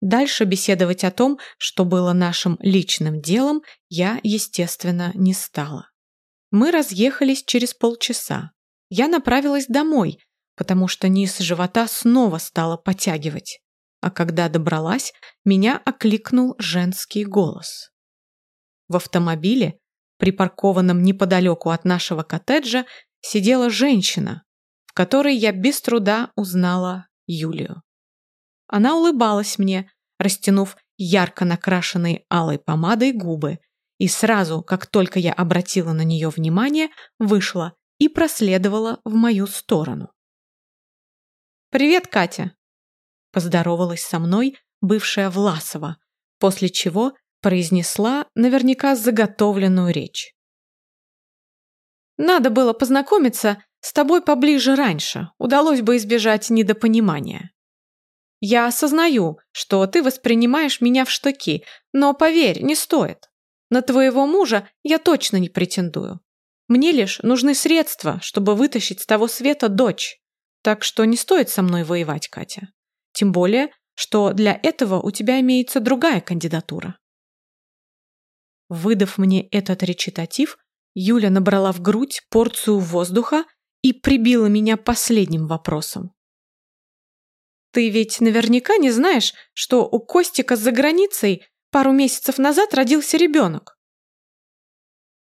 Дальше беседовать о том, что было нашим личным делом, я, естественно, не стала. Мы разъехались через полчаса. Я направилась домой, потому что низ живота снова стало потягивать. А когда добралась, меня окликнул женский голос. В автомобиле, припаркованном неподалеку от нашего коттеджа, сидела женщина, в которой я без труда узнала Юлию. Она улыбалась мне, растянув ярко накрашенные алой помадой губы, и сразу, как только я обратила на нее внимание, вышла и проследовала в мою сторону. «Привет, Катя!» Поздоровалась со мной бывшая Власова, после чего произнесла наверняка заготовленную речь. «Надо было познакомиться с тобой поближе раньше, удалось бы избежать недопонимания. Я осознаю, что ты воспринимаешь меня в штыки, но поверь, не стоит. На твоего мужа я точно не претендую. Мне лишь нужны средства, чтобы вытащить с того света дочь. Так что не стоит со мной воевать, Катя. Тем более, что для этого у тебя имеется другая кандидатура. Выдав мне этот речитатив, Юля набрала в грудь порцию воздуха и прибила меня последним вопросом. Ты ведь наверняка не знаешь, что у Костика за границей пару месяцев назад родился ребенок.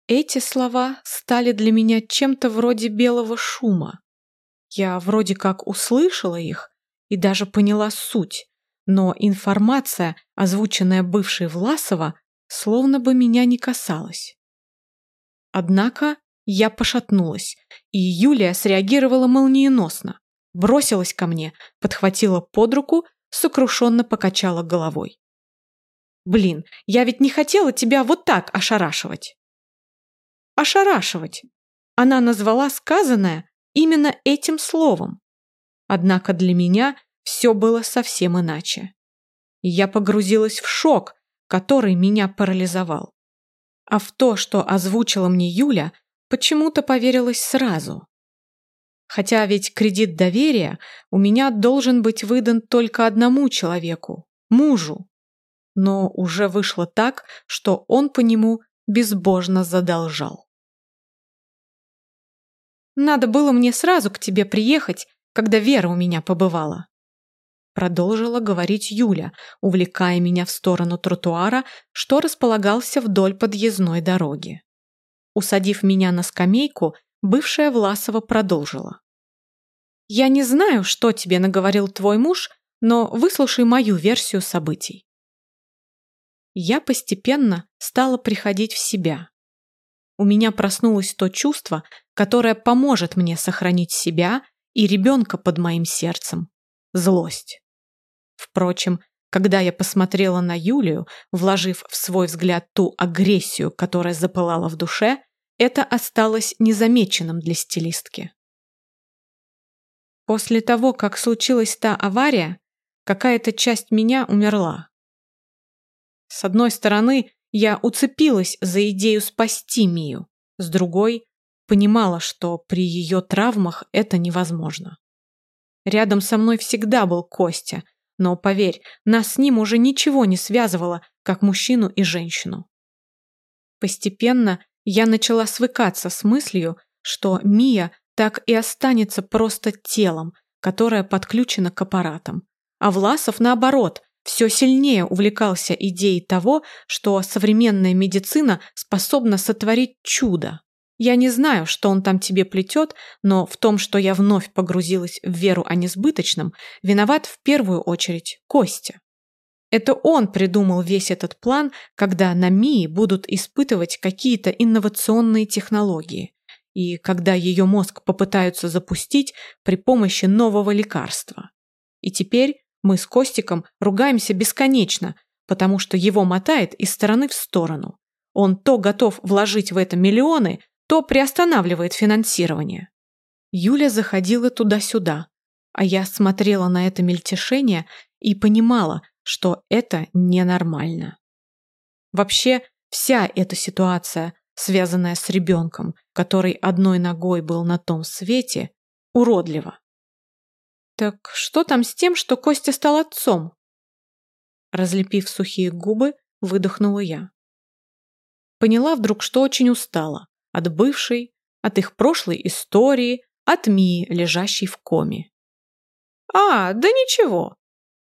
Эти слова стали для меня чем-то вроде белого шума. Я вроде как услышала их и даже поняла суть, но информация, озвученная бывшей Власова, словно бы меня не касалась. Однако я пошатнулась, и Юлия среагировала молниеносно бросилась ко мне, подхватила под руку, сокрушенно покачала головой. «Блин, я ведь не хотела тебя вот так ошарашивать!» «Ошарашивать!» Она назвала сказанное именно этим словом. Однако для меня все было совсем иначе. Я погрузилась в шок, который меня парализовал. А в то, что озвучила мне Юля, почему-то поверилась сразу. Хотя ведь кредит доверия у меня должен быть выдан только одному человеку – мужу. Но уже вышло так, что он по нему безбожно задолжал. «Надо было мне сразу к тебе приехать, когда Вера у меня побывала», продолжила говорить Юля, увлекая меня в сторону тротуара, что располагался вдоль подъездной дороги. Усадив меня на скамейку, бывшая Власова продолжила. «Я не знаю, что тебе наговорил твой муж, но выслушай мою версию событий». Я постепенно стала приходить в себя. У меня проснулось то чувство, которое поможет мне сохранить себя и ребенка под моим сердцем – злость. Впрочем, когда я посмотрела на Юлию, вложив в свой взгляд ту агрессию, которая запылала в душе, это осталось незамеченным для стилистки. После того, как случилась та авария, какая-то часть меня умерла. С одной стороны, я уцепилась за идею спасти Мию, с другой – понимала, что при ее травмах это невозможно. Рядом со мной всегда был Костя, но, поверь, нас с ним уже ничего не связывало, как мужчину и женщину. Постепенно я начала свыкаться с мыслью, что Мия так и останется просто телом, которое подключено к аппаратам. А Власов, наоборот, все сильнее увлекался идеей того, что современная медицина способна сотворить чудо. Я не знаю, что он там тебе плетет, но в том, что я вновь погрузилась в веру о несбыточном, виноват в первую очередь Костя. Это он придумал весь этот план, когда на Мии будут испытывать какие-то инновационные технологии. И когда ее мозг попытаются запустить при помощи нового лекарства. И теперь мы с Костиком ругаемся бесконечно, потому что его мотает из стороны в сторону. Он то готов вложить в это миллионы, то приостанавливает финансирование. Юля заходила туда-сюда, а я смотрела на это мельтешение и понимала, что это ненормально. Вообще, вся эта ситуация, связанная с ребенком, который одной ногой был на том свете, уродлива. Так что там с тем, что Костя стал отцом? Разлепив сухие губы, выдохнула я. Поняла вдруг, что очень устала. От бывшей, от их прошлой истории, от Мии, лежащей в коме. «А, да ничего.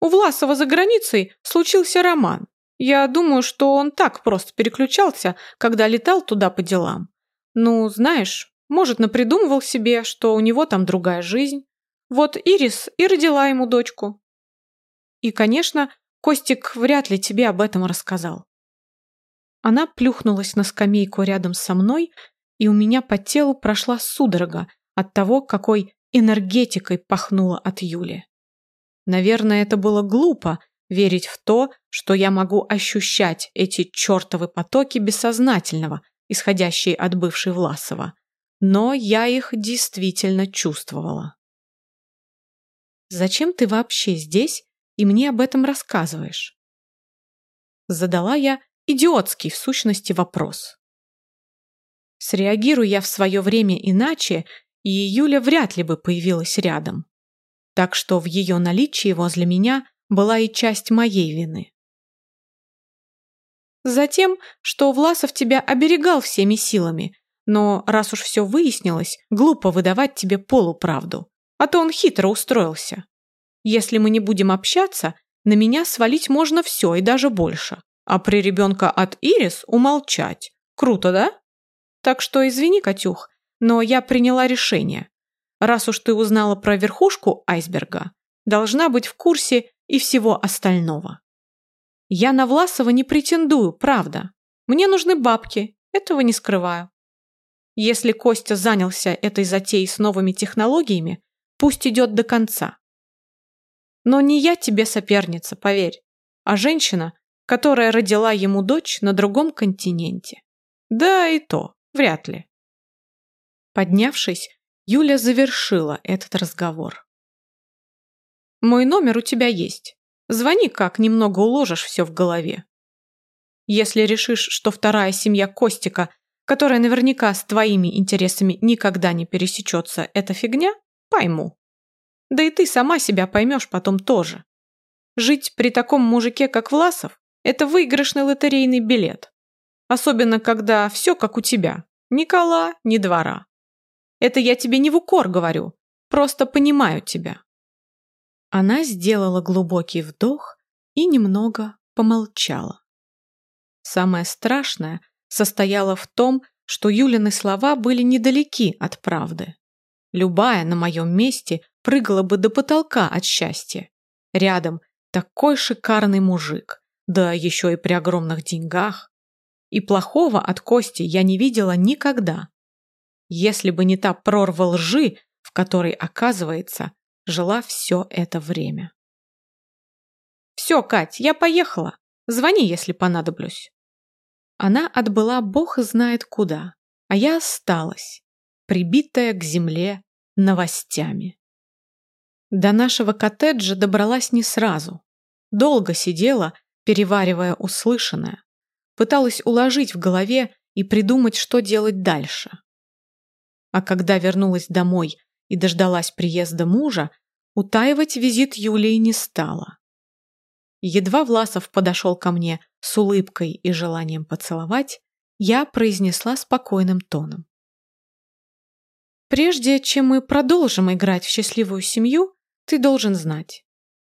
У Власова за границей случился роман. Я думаю, что он так просто переключался, когда летал туда по делам. Ну, знаешь, может, напридумывал себе, что у него там другая жизнь. Вот Ирис и родила ему дочку. И, конечно, Костик вряд ли тебе об этом рассказал. Она плюхнулась на скамейку рядом со мной, и у меня по телу прошла судорога от того, какой энергетикой пахнуло от Юли. Наверное, это было глупо верить в то, что я могу ощущать эти чертовы потоки бессознательного, исходящие от бывшей Власова. Но я их действительно чувствовала. «Зачем ты вообще здесь и мне об этом рассказываешь?» Задала я идиотский в сущности вопрос. Среагирую я в свое время иначе, и Юля вряд ли бы появилась рядом. Так что в ее наличии возле меня была и часть моей вины. Затем, что Власов тебя оберегал всеми силами, но раз уж все выяснилось, глупо выдавать тебе полуправду, а то он хитро устроился. Если мы не будем общаться, на меня свалить можно все и даже больше, а при ребенка от Ирис умолчать. Круто, да? Так что извини, Катюх, но я приняла решение. Раз уж ты узнала про верхушку айсберга, должна быть в курсе и всего остального. Я на Власова не претендую, правда. Мне нужны бабки, этого не скрываю. Если Костя занялся этой затеей с новыми технологиями, пусть идет до конца. Но не я тебе соперница, поверь, а женщина, которая родила ему дочь на другом континенте. Да и то, вряд ли. Поднявшись, Юля завершила этот разговор. «Мой номер у тебя есть. Звони, как немного уложишь все в голове. Если решишь, что вторая семья Костика, которая наверняка с твоими интересами никогда не пересечется, это фигня, пойму. Да и ты сама себя поймешь потом тоже. Жить при таком мужике, как Власов, это выигрышный лотерейный билет. Особенно, когда все как у тебя. Ни кола, ни двора. Это я тебе не в укор говорю, просто понимаю тебя». Она сделала глубокий вдох и немного помолчала. Самое страшное состояло в том, что Юлины слова были недалеки от правды. Любая на моем месте прыгала бы до потолка от счастья. Рядом такой шикарный мужик, да еще и при огромных деньгах. И плохого от Кости я не видела никогда если бы не та прорва лжи, в которой, оказывается, жила все это время. «Все, Кать, я поехала. Звони, если понадоблюсь». Она отбыла бог знает куда, а я осталась, прибитая к земле новостями. До нашего коттеджа добралась не сразу. Долго сидела, переваривая услышанное. Пыталась уложить в голове и придумать, что делать дальше. А когда вернулась домой и дождалась приезда мужа, утаивать визит Юлии не стала. Едва Власов подошел ко мне с улыбкой и желанием поцеловать, я произнесла спокойным тоном. «Прежде чем мы продолжим играть в счастливую семью, ты должен знать.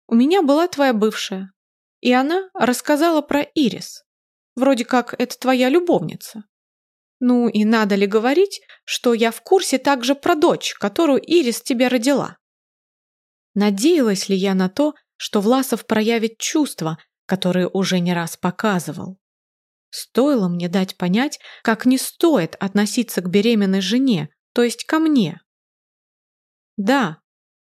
У меня была твоя бывшая, и она рассказала про Ирис. Вроде как это твоя любовница. Ну и надо ли говорить, что я в курсе также про дочь, которую Ирис тебе родила? Надеялась ли я на то, что Власов проявит чувства, которые уже не раз показывал? Стоило мне дать понять, как не стоит относиться к беременной жене, то есть ко мне. Да,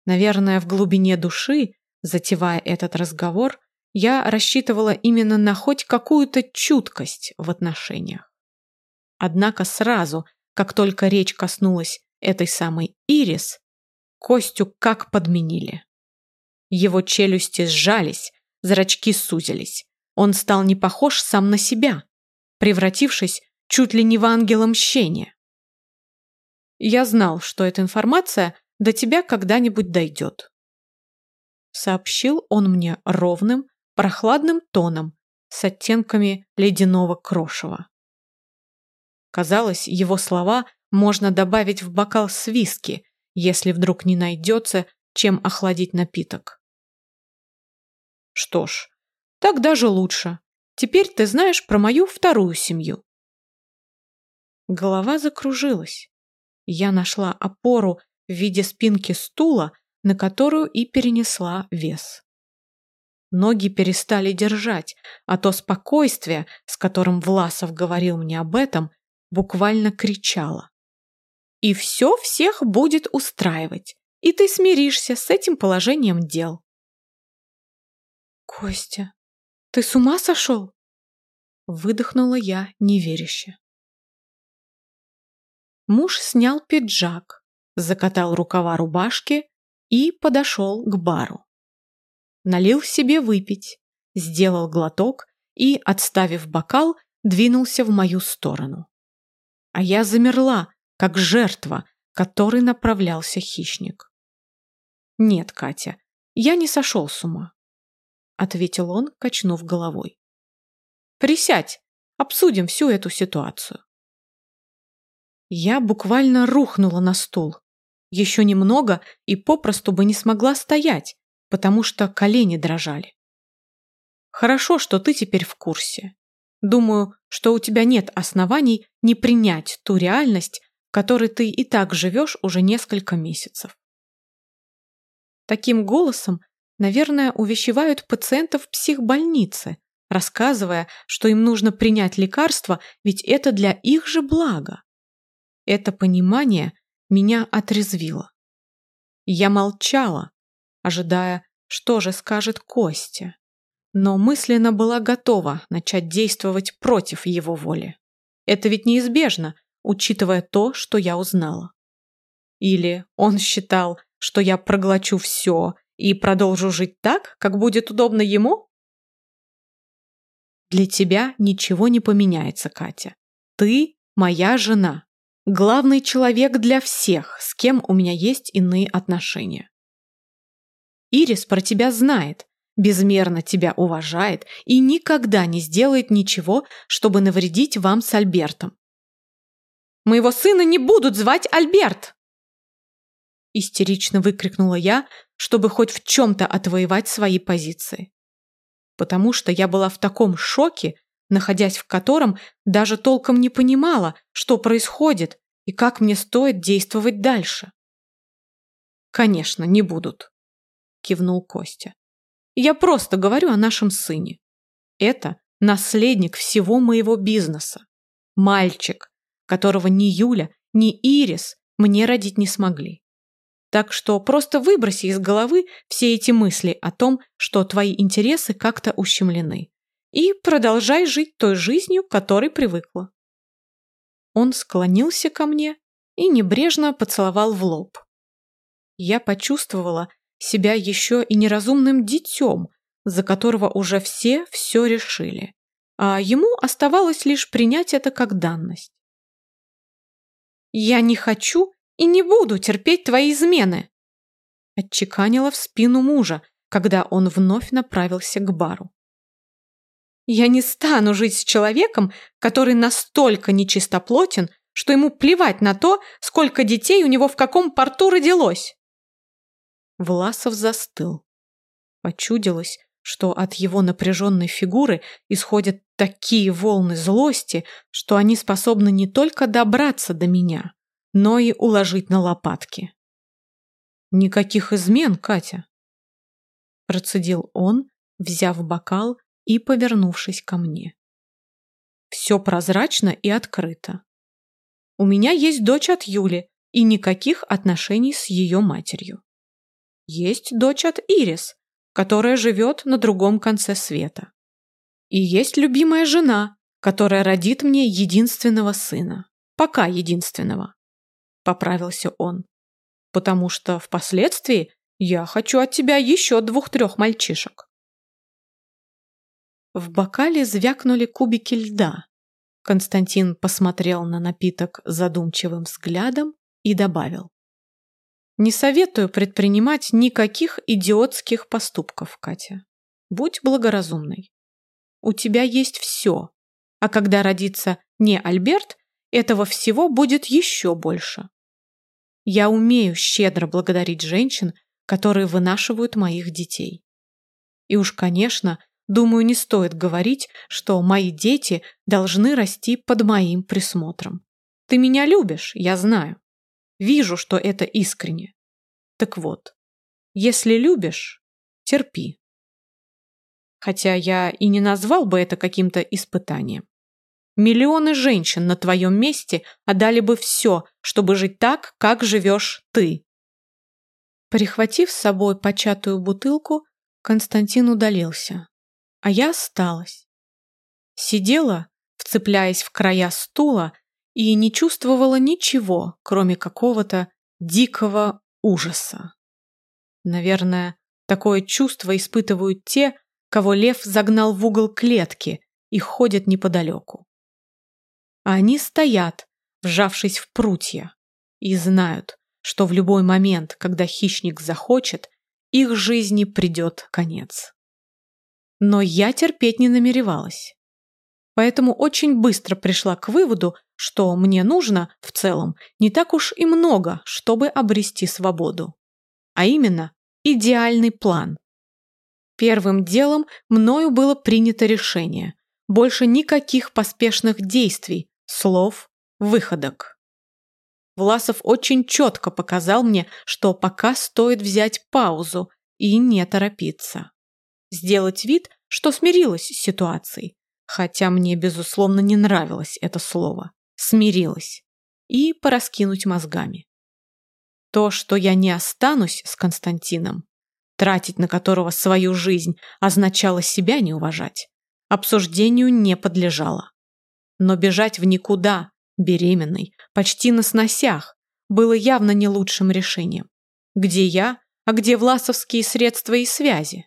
наверное, в глубине души, затевая этот разговор, я рассчитывала именно на хоть какую-то чуткость в отношениях. Однако сразу, как только речь коснулась этой самой Ирис, Костю как подменили. Его челюсти сжались, зрачки сузились. Он стал не похож сам на себя, превратившись чуть ли не в ангела мщения. «Я знал, что эта информация до тебя когда-нибудь дойдет», сообщил он мне ровным, прохладным тоном с оттенками ледяного крошева. Казалось, его слова можно добавить в бокал с виски, если вдруг не найдется, чем охладить напиток. Что ж, так даже лучше. Теперь ты знаешь про мою вторую семью. Голова закружилась. Я нашла опору в виде спинки стула, на которую и перенесла вес. Ноги перестали держать, а то спокойствие, с которым Власов говорил мне об этом, буквально кричало. И все всех будет устраивать, и ты смиришься с этим положением дел. Костя, ты с ума сошел? Выдохнула я неверяще. Муж снял пиджак, закатал рукава рубашки и подошел к бару. Налил себе выпить, сделал глоток и, отставив бокал, двинулся в мою сторону. А я замерла, как жертва, которой направлялся хищник. «Нет, Катя, я не сошел с ума», — ответил он, качнув головой. «Присядь, обсудим всю эту ситуацию». Я буквально рухнула на стул. Еще немного и попросту бы не смогла стоять, потому что колени дрожали. Хорошо, что ты теперь в курсе. Думаю, что у тебя нет оснований не принять ту реальность, в которой ты и так живешь уже несколько месяцев. Таким голосом, наверное, увещевают пациентов в психбольнице, рассказывая, что им нужно принять лекарство, ведь это для их же блага. Это понимание меня отрезвило. Я молчала, ожидая, что же скажет Костя, но мысленно была готова начать действовать против его воли. Это ведь неизбежно, учитывая то, что я узнала. Или он считал, что я проглочу все и продолжу жить так, как будет удобно ему? Для тебя ничего не поменяется, Катя. Ты моя жена главный человек для всех, с кем у меня есть иные отношения. Ирис про тебя знает, безмерно тебя уважает и никогда не сделает ничего, чтобы навредить вам с Альбертом. «Моего сына не будут звать Альберт!» Истерично выкрикнула я, чтобы хоть в чем-то отвоевать свои позиции. Потому что я была в таком шоке, находясь в котором даже толком не понимала, что происходит и как мне стоит действовать дальше. «Конечно, не будут», – кивнул Костя. «Я просто говорю о нашем сыне. Это наследник всего моего бизнеса. Мальчик, которого ни Юля, ни Ирис мне родить не смогли. Так что просто выброси из головы все эти мысли о том, что твои интересы как-то ущемлены и продолжай жить той жизнью, которой привыкла. Он склонился ко мне и небрежно поцеловал в лоб. Я почувствовала себя еще и неразумным детем, за которого уже все все решили, а ему оставалось лишь принять это как данность. «Я не хочу и не буду терпеть твои измены!» отчеканила в спину мужа, когда он вновь направился к бару. Я не стану жить с человеком, который настолько нечистоплотен, что ему плевать на то, сколько детей у него в каком порту родилось. Власов застыл. Почудилось, что от его напряженной фигуры исходят такие волны злости, что они способны не только добраться до меня, но и уложить на лопатки. «Никаких измен, Катя!» Процедил он, взяв бокал и повернувшись ко мне. Все прозрачно и открыто. У меня есть дочь от Юли и никаких отношений с ее матерью. Есть дочь от Ирис, которая живет на другом конце света. И есть любимая жена, которая родит мне единственного сына. Пока единственного. Поправился он. Потому что впоследствии я хочу от тебя еще двух-трех мальчишек. В бокале звякнули кубики льда. Константин посмотрел на напиток задумчивым взглядом и добавил. «Не советую предпринимать никаких идиотских поступков, Катя. будь благоразумной. У тебя есть все, а когда родится не Альберт, этого всего будет еще больше. Я умею щедро благодарить женщин, которые вынашивают моих детей. И уж, конечно, думаю, не стоит говорить, что мои дети должны расти под моим присмотром. Ты меня любишь, я знаю. Вижу, что это искренне. Так вот, если любишь, терпи. Хотя я и не назвал бы это каким-то испытанием. Миллионы женщин на твоем месте отдали бы все, чтобы жить так, как живешь ты. Прихватив с собой початую бутылку, Константин удалился, а я осталась. Сидела, вцепляясь в края стула, и не чувствовала ничего, кроме какого-то дикого ужаса. Наверное, такое чувство испытывают те, кого лев загнал в угол клетки и ходят неподалеку а они стоят, вжавшись в прутья, и знают, что в любой момент, когда хищник захочет, их жизни придет конец. Но я терпеть не намеревалась. Поэтому очень быстро пришла к выводу, что мне нужно, в целом, не так уж и много, чтобы обрести свободу. А именно, идеальный план. Первым делом мною было принято решение. Больше никаких поспешных действий, слов, выходок. Власов очень четко показал мне, что пока стоит взять паузу и не торопиться. Сделать вид, что смирилась с ситуацией, хотя мне, безусловно, не нравилось это слово. Смирилась. И пораскинуть мозгами. То, что я не останусь с Константином, тратить на которого свою жизнь означало себя не уважать, обсуждению не подлежало. Но бежать в никуда, беременной, почти на сносях, было явно не лучшим решением. Где я, а где власовские средства и связи?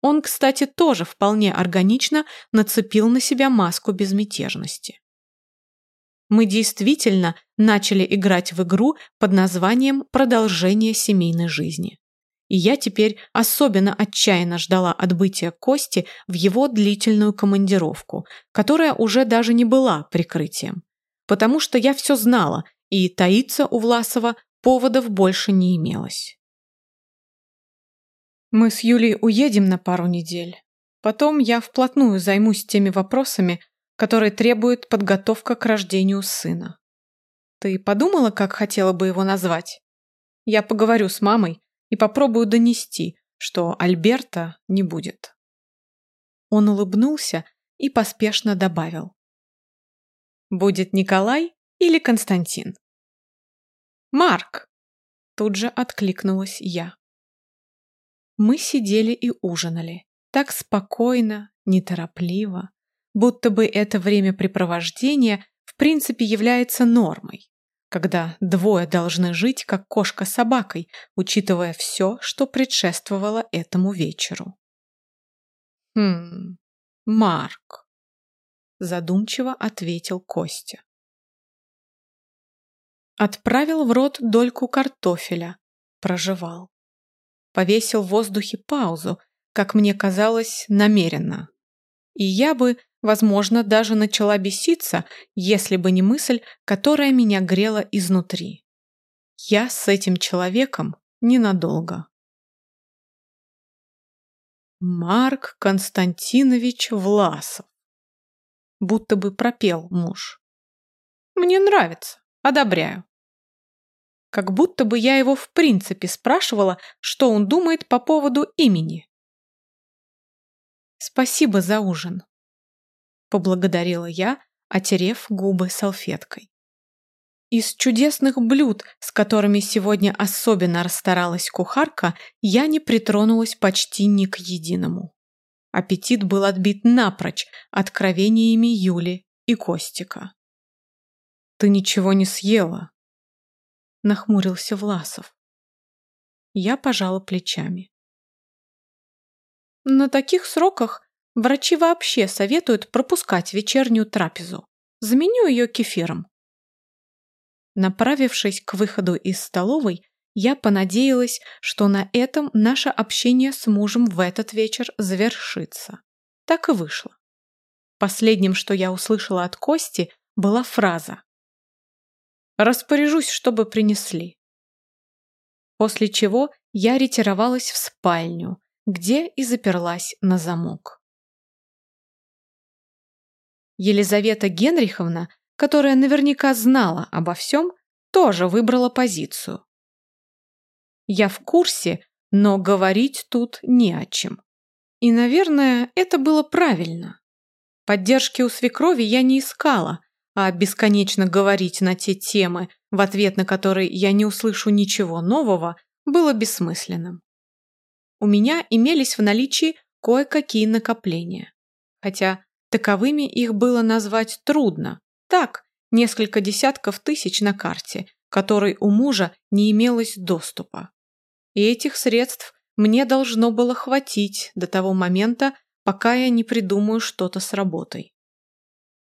Он, кстати, тоже вполне органично нацепил на себя маску безмятежности. Мы действительно начали играть в игру под названием «Продолжение семейной жизни» и я теперь особенно отчаянно ждала отбытия Кости в его длительную командировку, которая уже даже не была прикрытием. Потому что я все знала, и таиться у Власова поводов больше не имелось. Мы с Юлей уедем на пару недель. Потом я вплотную займусь теми вопросами, которые требуют подготовка к рождению сына. Ты подумала, как хотела бы его назвать? Я поговорю с мамой, и попробую донести, что Альберта не будет. Он улыбнулся и поспешно добавил. Будет Николай или Константин? Марк! Тут же откликнулась я. Мы сидели и ужинали. Так спокойно, неторопливо, будто бы это времяпрепровождение в принципе является нормой когда двое должны жить как кошка с собакой, учитывая все, что предшествовало этому вечеру. «Хм, Марк», – задумчиво ответил Костя. Отправил в рот дольку картофеля, прожевал. Повесил в воздухе паузу, как мне казалось, намеренно. И я бы Возможно, даже начала беситься, если бы не мысль, которая меня грела изнутри. Я с этим человеком ненадолго. Марк Константинович Власов. Будто бы пропел муж. Мне нравится, одобряю. Как будто бы я его в принципе спрашивала, что он думает по поводу имени. Спасибо за ужин поблагодарила я, отерев губы салфеткой. Из чудесных блюд, с которыми сегодня особенно расстаралась кухарка, я не притронулась почти ни к единому. Аппетит был отбит напрочь откровениями Юли и Костика. «Ты ничего не съела?» — нахмурился Власов. Я пожала плечами. На таких сроках Врачи вообще советуют пропускать вечернюю трапезу. Заменю ее кефиром. Направившись к выходу из столовой, я понадеялась, что на этом наше общение с мужем в этот вечер завершится. Так и вышло. Последним, что я услышала от Кости, была фраза «Распоряжусь, чтобы принесли». После чего я ретировалась в спальню, где и заперлась на замок. Елизавета Генриховна, которая наверняка знала обо всем, тоже выбрала позицию. Я в курсе, но говорить тут не о чем. И, наверное, это было правильно. Поддержки у свекрови я не искала, а бесконечно говорить на те темы, в ответ на которые я не услышу ничего нового, было бессмысленным. У меня имелись в наличии кое-какие накопления. Хотя таковыми их было назвать трудно. Так, несколько десятков тысяч на карте, которой у мужа не имелось доступа. И этих средств мне должно было хватить до того момента, пока я не придумаю что-то с работой.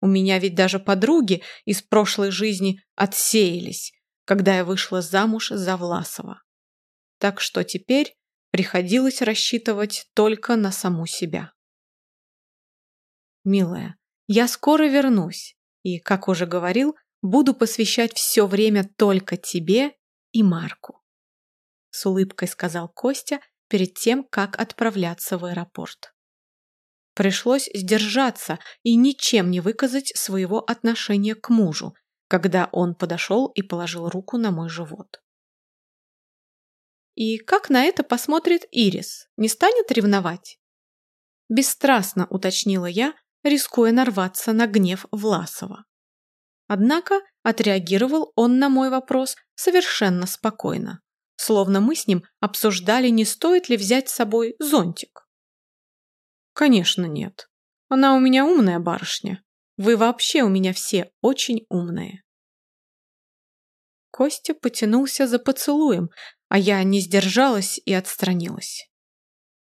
У меня ведь даже подруги из прошлой жизни отсеялись, когда я вышла замуж за Власова. Так что теперь приходилось рассчитывать только на саму себя. Милая, я скоро вернусь и, как уже говорил, буду посвящать все время только тебе и Марку. С улыбкой сказал Костя перед тем, как отправляться в аэропорт. Пришлось сдержаться и ничем не выказать своего отношения к мужу, когда он подошел и положил руку на мой живот. И как на это посмотрит Ирис? Не станет ревновать? Бесстрастно уточнила я, рискуя нарваться на гнев Власова. Однако отреагировал он на мой вопрос совершенно спокойно, словно мы с ним обсуждали, не стоит ли взять с собой зонтик. Конечно, нет. Она у меня умная барышня. Вы вообще у меня все очень умные. Костя потянулся за поцелуем, а я не сдержалась и отстранилась.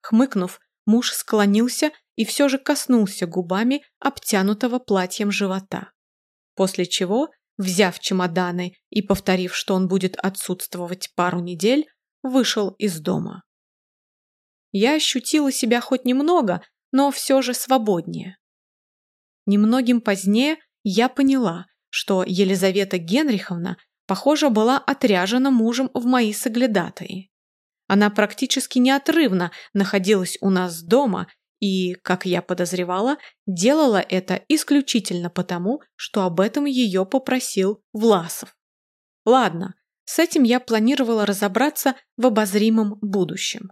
Хмыкнув, муж склонился и все же коснулся губами обтянутого платьем живота. После чего, взяв чемоданы и повторив, что он будет отсутствовать пару недель, вышел из дома. Я ощутила себя хоть немного, но все же свободнее. Немногим позднее я поняла, что Елизавета Генриховна похоже, была отряжена мужем в мои соглядатые. Она практически неотрывно находилась у нас дома и, как я подозревала, делала это исключительно потому, что об этом ее попросил Власов. Ладно, с этим я планировала разобраться в обозримом будущем.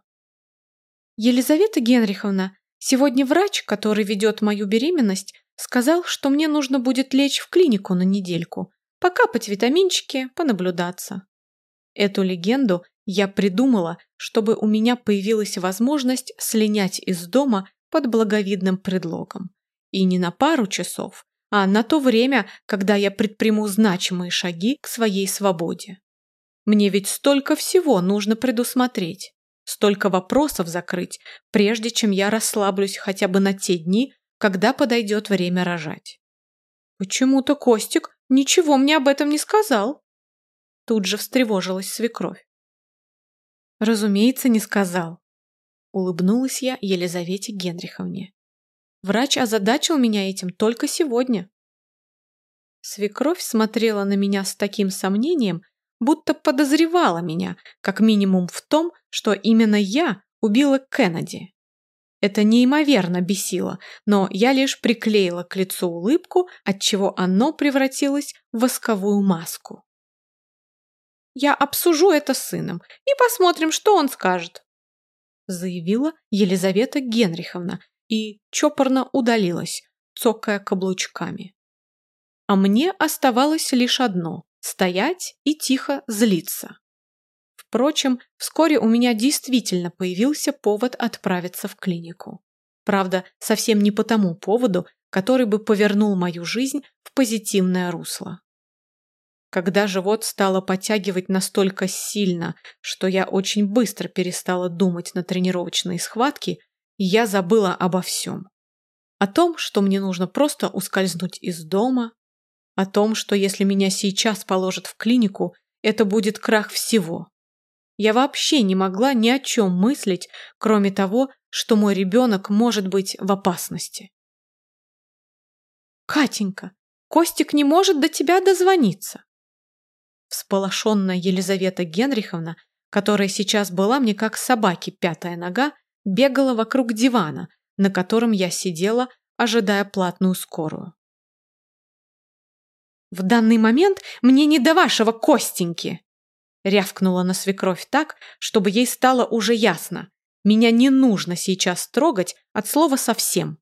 Елизавета Генриховна, сегодня врач, который ведет мою беременность, сказал, что мне нужно будет лечь в клинику на недельку, покапать витаминчики, понаблюдаться. Эту легенду я придумала, чтобы у меня появилась возможность слинять из дома под благовидным предлогом. И не на пару часов, а на то время, когда я предприму значимые шаги к своей свободе. Мне ведь столько всего нужно предусмотреть, столько вопросов закрыть, прежде чем я расслаблюсь хотя бы на те дни, когда подойдет время рожать. Почему-то Костик Ничего мне об этом не сказал. Тут же встревожилась свекровь. Разумеется, не сказал. Улыбнулась я Елизавете Генриховне. Врач озадачил меня этим только сегодня. Свекровь смотрела на меня с таким сомнением, будто подозревала меня, как минимум в том, что именно я убила Кеннеди. Это неимоверно бесило, но я лишь приклеила к лицу улыбку, отчего оно превратилось в восковую маску. «Я обсужу это с сыном и посмотрим, что он скажет», заявила Елизавета Генриховна и чопорно удалилась, цокая каблучками. А мне оставалось лишь одно – стоять и тихо злиться. Впрочем, вскоре у меня действительно появился повод отправиться в клинику. Правда, совсем не по тому поводу, который бы повернул мою жизнь в позитивное русло. Когда живот стало подтягивать настолько сильно, что я очень быстро перестала думать на тренировочные схватки, я забыла обо всем. О том, что мне нужно просто ускользнуть из дома, о том, что если меня сейчас положат в клинику, это будет крах всего, Я вообще не могла ни о чем мыслить, кроме того, что мой ребенок может быть в опасности. «Катенька, Костик не может до тебя дозвониться!» Всполошенная Елизавета Генриховна, которая сейчас была мне как собаки пятая нога, бегала вокруг дивана, на котором я сидела, ожидая платную скорую. «В данный момент мне не до вашего Костеньки!» Рявкнула на свекровь так, чтобы ей стало уже ясно. Меня не нужно сейчас трогать от слова совсем.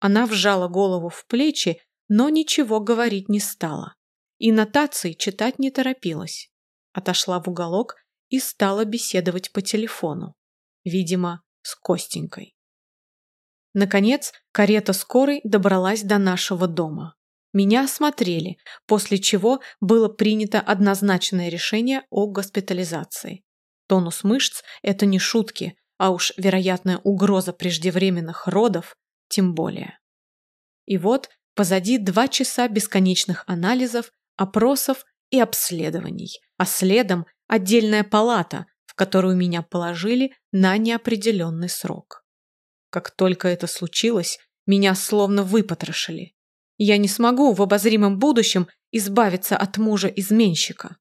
Она вжала голову в плечи, но ничего говорить не стала. И нотации читать не торопилась. Отошла в уголок и стала беседовать по телефону. Видимо, с Костенькой. Наконец, карета скорой добралась до нашего дома. Меня осмотрели, после чего было принято однозначное решение о госпитализации. Тонус мышц – это не шутки, а уж вероятная угроза преждевременных родов тем более. И вот позади два часа бесконечных анализов, опросов и обследований, а следом отдельная палата, в которую меня положили на неопределенный срок. Как только это случилось, меня словно выпотрошили. Я не смогу в обозримом будущем избавиться от мужа-изменщика.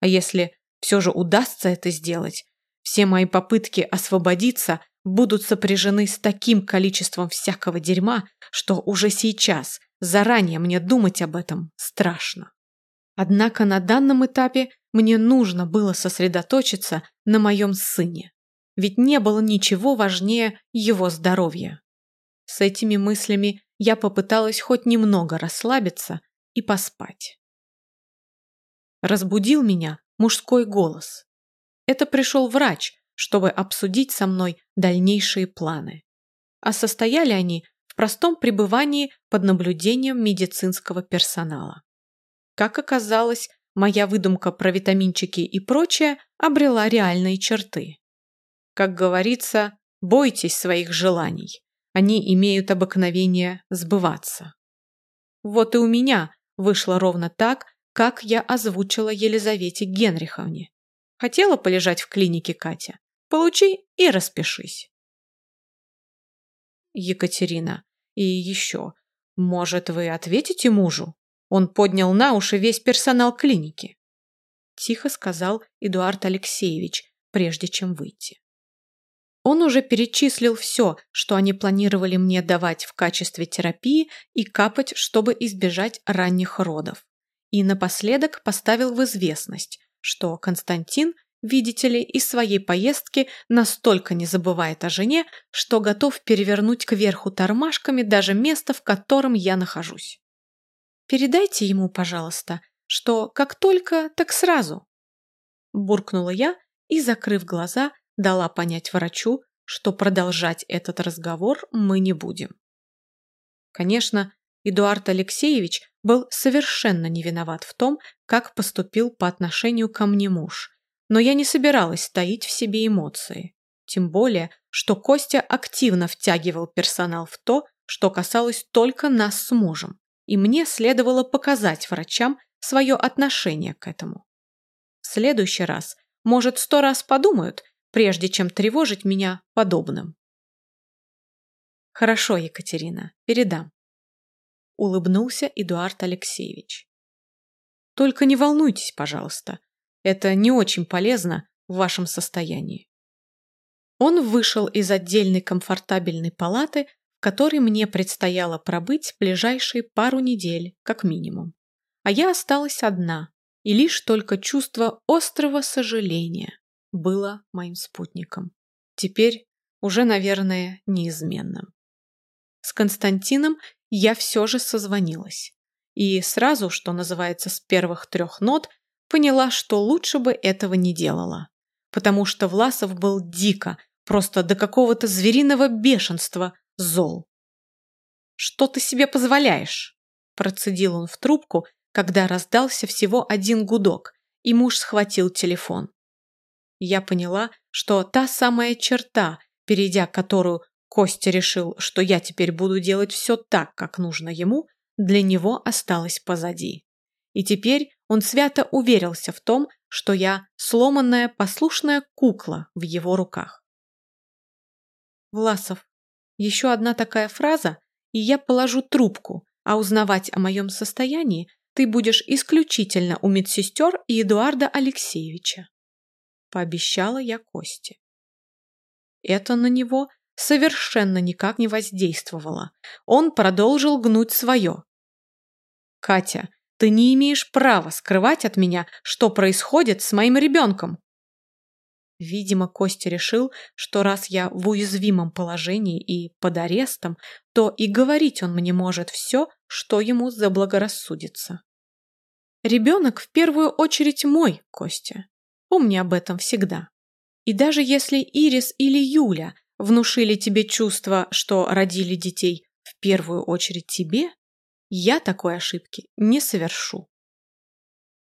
А если все же удастся это сделать, все мои попытки освободиться будут сопряжены с таким количеством всякого дерьма, что уже сейчас, заранее мне думать об этом страшно. Однако на данном этапе мне нужно было сосредоточиться на моем сыне, ведь не было ничего важнее его здоровья. С этими мыслями я попыталась хоть немного расслабиться и поспать. Разбудил меня мужской голос. Это пришел врач, чтобы обсудить со мной дальнейшие планы. А состояли они в простом пребывании под наблюдением медицинского персонала. Как оказалось, моя выдумка про витаминчики и прочее обрела реальные черты. Как говорится, бойтесь своих желаний они имеют обыкновение сбываться. Вот и у меня вышло ровно так, как я озвучила Елизавете Генриховне. Хотела полежать в клинике Катя? Получи и распишись. Екатерина, и еще, может, вы ответите мужу? Он поднял на уши весь персонал клиники. Тихо сказал Эдуард Алексеевич, прежде чем выйти. Он уже перечислил все, что они планировали мне давать в качестве терапии и капать, чтобы избежать ранних родов. И напоследок поставил в известность, что Константин, видите ли, из своей поездки настолько не забывает о жене, что готов перевернуть кверху тормашками даже место, в котором я нахожусь. «Передайте ему, пожалуйста, что как только, так сразу», буркнула я и, закрыв глаза, дала понять врачу, что продолжать этот разговор мы не будем. Конечно, Эдуард Алексеевич был совершенно не виноват в том, как поступил по отношению ко мне муж, но я не собиралась таить в себе эмоции. Тем более, что Костя активно втягивал персонал в то, что касалось только нас с мужем, и мне следовало показать врачам свое отношение к этому. В следующий раз, может, сто раз подумают, прежде чем тревожить меня подобным. Хорошо, Екатерина, передам. Улыбнулся Эдуард Алексеевич. Только не волнуйтесь, пожалуйста. Это не очень полезно в вашем состоянии. Он вышел из отдельной комфортабельной палаты, которой мне предстояло пробыть ближайшие пару недель, как минимум. А я осталась одна, и лишь только чувство острого сожаления было моим спутником. Теперь уже, наверное, неизменным. С Константином я все же созвонилась. И сразу, что называется, с первых трех нот, поняла, что лучше бы этого не делала. Потому что Власов был дико, просто до какого-то звериного бешенства зол. «Что ты себе позволяешь?» Процедил он в трубку, когда раздался всего один гудок, и муж схватил телефон. Я поняла, что та самая черта, перейдя которую Костя решил, что я теперь буду делать все так, как нужно ему, для него осталась позади. И теперь он свято уверился в том, что я сломанная послушная кукла в его руках. Власов, еще одна такая фраза, и я положу трубку, а узнавать о моем состоянии ты будешь исключительно у медсестер и Эдуарда Алексеевича. Пообещала я Косте. Это на него совершенно никак не воздействовало. Он продолжил гнуть свое. «Катя, ты не имеешь права скрывать от меня, что происходит с моим ребенком!» Видимо, Костя решил, что раз я в уязвимом положении и под арестом, то и говорить он мне может все, что ему заблагорассудится. Ребенок в первую очередь мой, Костя. Помни об этом всегда. И даже если Ирис или Юля внушили тебе чувство, что родили детей в первую очередь тебе, я такой ошибки не совершу.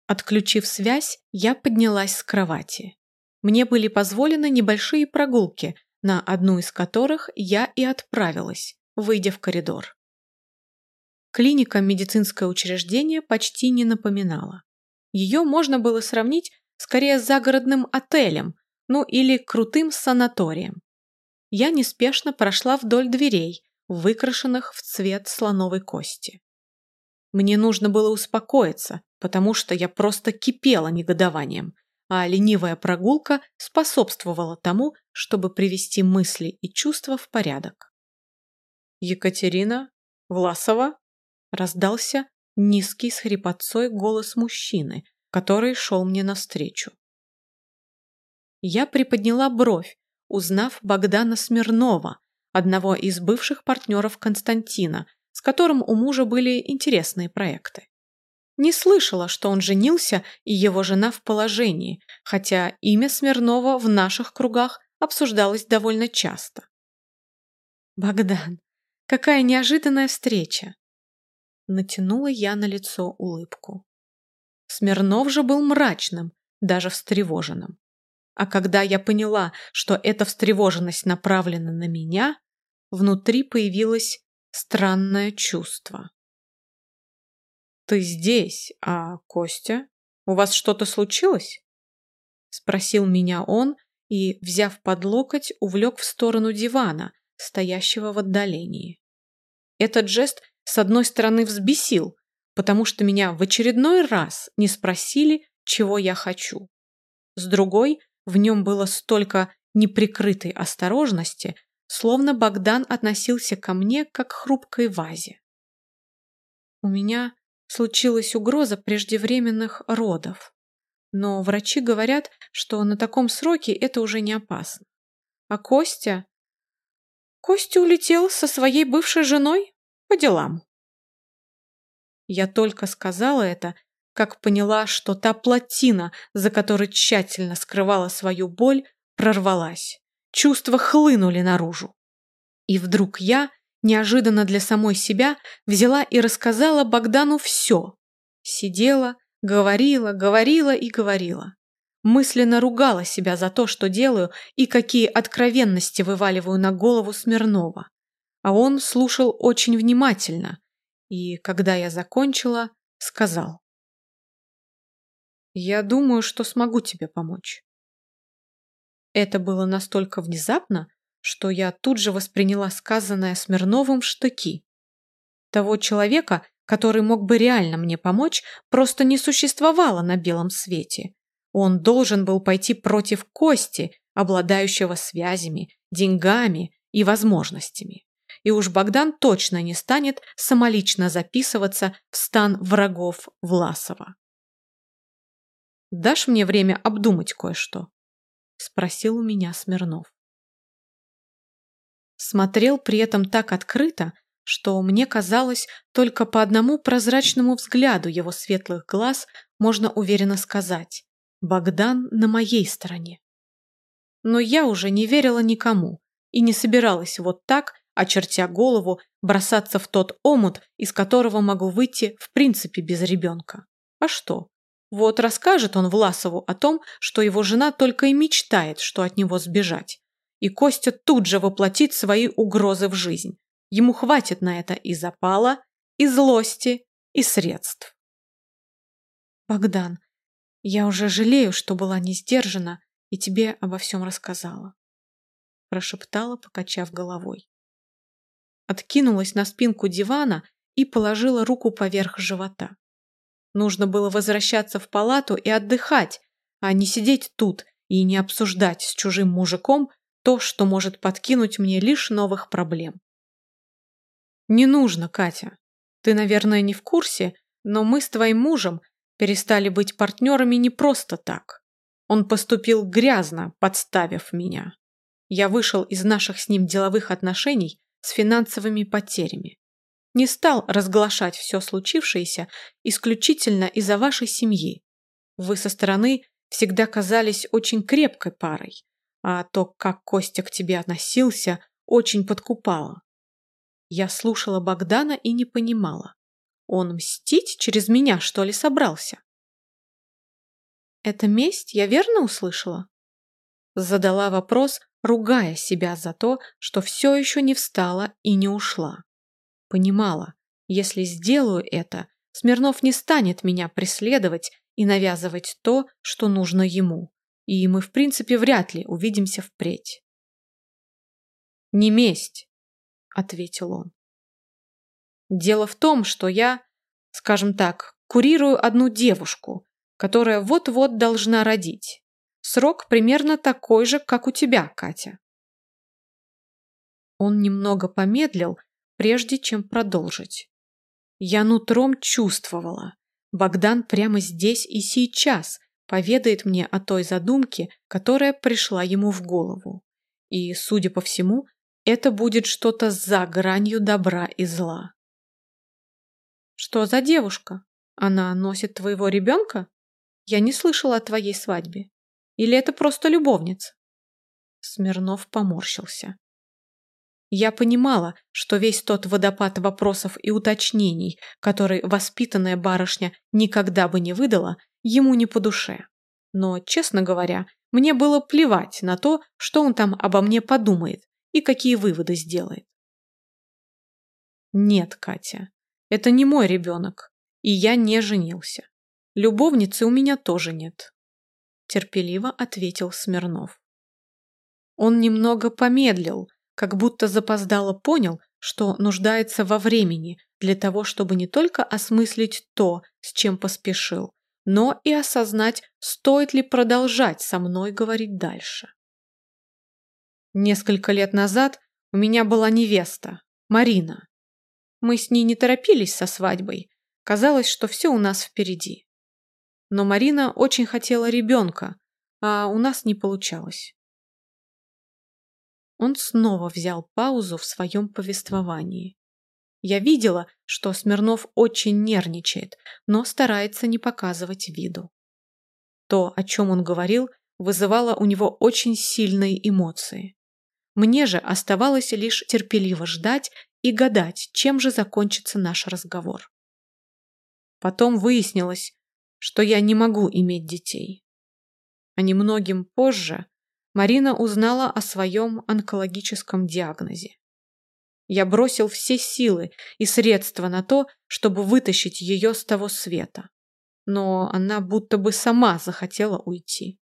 Отключив связь, я поднялась с кровати. Мне были позволены небольшие прогулки, на одну из которых я и отправилась, выйдя в коридор. Клиника медицинское учреждение почти не напоминала. Ее можно было сравнить скорее с загородным отелем, ну или крутым санаторием. Я неспешно прошла вдоль дверей, выкрашенных в цвет слоновой кости. Мне нужно было успокоиться, потому что я просто кипела негодованием, а ленивая прогулка способствовала тому, чтобы привести мысли и чувства в порядок. «Екатерина? Власова?» раздался низкий с хрипотцой голос мужчины, который шел мне навстречу. Я приподняла бровь, узнав Богдана Смирнова, одного из бывших партнеров Константина, с которым у мужа были интересные проекты. Не слышала, что он женился и его жена в положении, хотя имя Смирнова в наших кругах обсуждалось довольно часто. «Богдан, какая неожиданная встреча!» Натянула я на лицо улыбку. Смирнов же был мрачным, даже встревоженным. А когда я поняла, что эта встревоженность направлена на меня, внутри появилось странное чувство. «Ты здесь, а Костя? У вас что-то случилось?» Спросил меня он и, взяв под локоть, увлек в сторону дивана, стоящего в отдалении. Этот жест с одной стороны взбесил, потому что меня в очередной раз не спросили, чего я хочу. С другой, в нем было столько неприкрытой осторожности, словно Богдан относился ко мне как к хрупкой вазе. У меня случилась угроза преждевременных родов. Но врачи говорят, что на таком сроке это уже не опасно. А Костя... Костя улетел со своей бывшей женой по делам. Я только сказала это, как поняла, что та плотина, за которой тщательно скрывала свою боль, прорвалась. Чувства хлынули наружу. И вдруг я неожиданно для самой себя взяла и рассказала Богдану все. Сидела, говорила, говорила и говорила. Мысленно ругала себя за то, что делаю и какие откровенности вываливаю на голову Смирнова. А он слушал очень внимательно и, когда я закончила, сказал. «Я думаю, что смогу тебе помочь». Это было настолько внезапно, что я тут же восприняла сказанное Смирновым в штыки. Того человека, который мог бы реально мне помочь, просто не существовало на белом свете. Он должен был пойти против Кости, обладающего связями, деньгами и возможностями. И уж Богдан точно не станет самолично записываться в стан врагов Власова. «Дашь мне время обдумать кое-что?» – спросил у меня Смирнов. Смотрел при этом так открыто, что мне казалось, только по одному прозрачному взгляду его светлых глаз можно уверенно сказать «Богдан на моей стороне». Но я уже не верила никому и не собиралась вот так, очертя голову, бросаться в тот омут, из которого могу выйти в принципе без ребенка. А что? Вот расскажет он Власову о том, что его жена только и мечтает, что от него сбежать и Костя тут же воплотит свои угрозы в жизнь. Ему хватит на это и запала, и злости, и средств. Богдан, я уже жалею, что была не сдержана и тебе обо всем рассказала. Прошептала, покачав головой. Откинулась на спинку дивана и положила руку поверх живота. Нужно было возвращаться в палату и отдыхать, а не сидеть тут и не обсуждать с чужим мужиком то, что может подкинуть мне лишь новых проблем. Не нужно, Катя. Ты, наверное, не в курсе, но мы с твоим мужем перестали быть партнерами не просто так. Он поступил грязно, подставив меня. Я вышел из наших с ним деловых отношений с финансовыми потерями. Не стал разглашать все случившееся исключительно из-за вашей семьи. Вы со стороны всегда казались очень крепкой парой, а то, как Костя к тебе относился, очень подкупало. Я слушала Богдана и не понимала. Он мстить через меня, что ли, собрался? «Это месть, я верно услышала?» Задала вопрос, ругая себя за то, что все еще не встала и не ушла. Понимала, если сделаю это, Смирнов не станет меня преследовать и навязывать то, что нужно ему, и мы, в принципе, вряд ли увидимся впредь. «Не месть», — ответил он. «Дело в том, что я, скажем так, курирую одну девушку, которая вот-вот должна родить. Срок примерно такой же, как у тебя, Катя». Он немного помедлил, прежде чем продолжить. Я нутром чувствовала. Богдан прямо здесь и сейчас поведает мне о той задумке, которая пришла ему в голову. И, судя по всему, это будет что-то за гранью добра и зла. «Что за девушка? Она носит твоего ребенка? Я не слышала о твоей свадьбе. Или это просто любовница?» Смирнов поморщился. Я понимала, что весь тот водопад вопросов и уточнений, который воспитанная барышня никогда бы не выдала, ему не по душе. Но, честно говоря, мне было плевать на то, что он там обо мне подумает и какие выводы сделает. Нет, Катя, это не мой ребенок, и я не женился. Любовницы у меня тоже нет. Терпеливо ответил Смирнов. Он немного помедлил, как будто запоздало понял, что нуждается во времени для того, чтобы не только осмыслить то, с чем поспешил, но и осознать, стоит ли продолжать со мной говорить дальше. Несколько лет назад у меня была невеста, Марина. Мы с ней не торопились со свадьбой, казалось, что все у нас впереди. Но Марина очень хотела ребенка, а у нас не получалось. Он снова взял паузу в своем повествовании. Я видела, что Смирнов очень нервничает, но старается не показывать виду. То, о чем он говорил, вызывало у него очень сильные эмоции. Мне же оставалось лишь терпеливо ждать и гадать, чем же закончится наш разговор. Потом выяснилось, что я не могу иметь детей. А немногим позже Марина узнала о своем онкологическом диагнозе. Я бросил все силы и средства на то, чтобы вытащить ее с того света. Но она будто бы сама захотела уйти.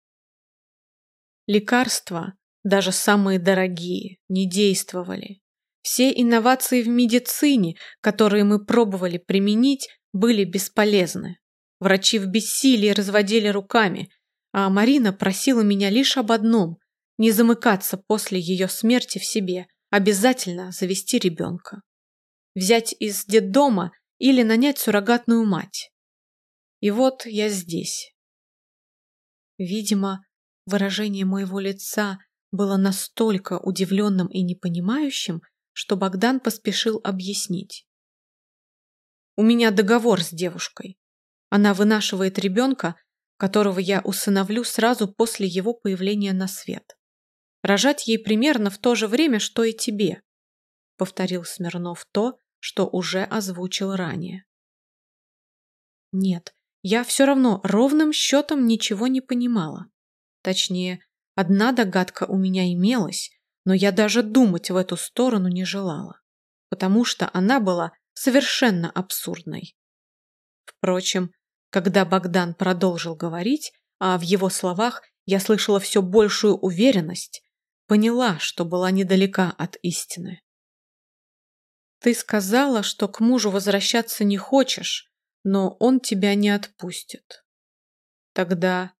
Лекарства, даже самые дорогие, не действовали. Все инновации в медицине, которые мы пробовали применить, были бесполезны. Врачи в бессилии разводили руками, а Марина просила меня лишь об одном не замыкаться после ее смерти в себе, обязательно завести ребенка. Взять из детдома или нанять суррогатную мать. И вот я здесь. Видимо, выражение моего лица было настолько удивленным и непонимающим, что Богдан поспешил объяснить. У меня договор с девушкой. Она вынашивает ребенка, которого я усыновлю сразу после его появления на свет. Рожать ей примерно в то же время, что и тебе», — повторил Смирнов то, что уже озвучил ранее. Нет, я все равно ровным счетом ничего не понимала. Точнее, одна догадка у меня имелась, но я даже думать в эту сторону не желала, потому что она была совершенно абсурдной. Впрочем, Когда Богдан продолжил говорить, а в его словах я слышала все большую уверенность, поняла, что была недалека от истины. Ты сказала, что к мужу возвращаться не хочешь, но он тебя не отпустит. Тогда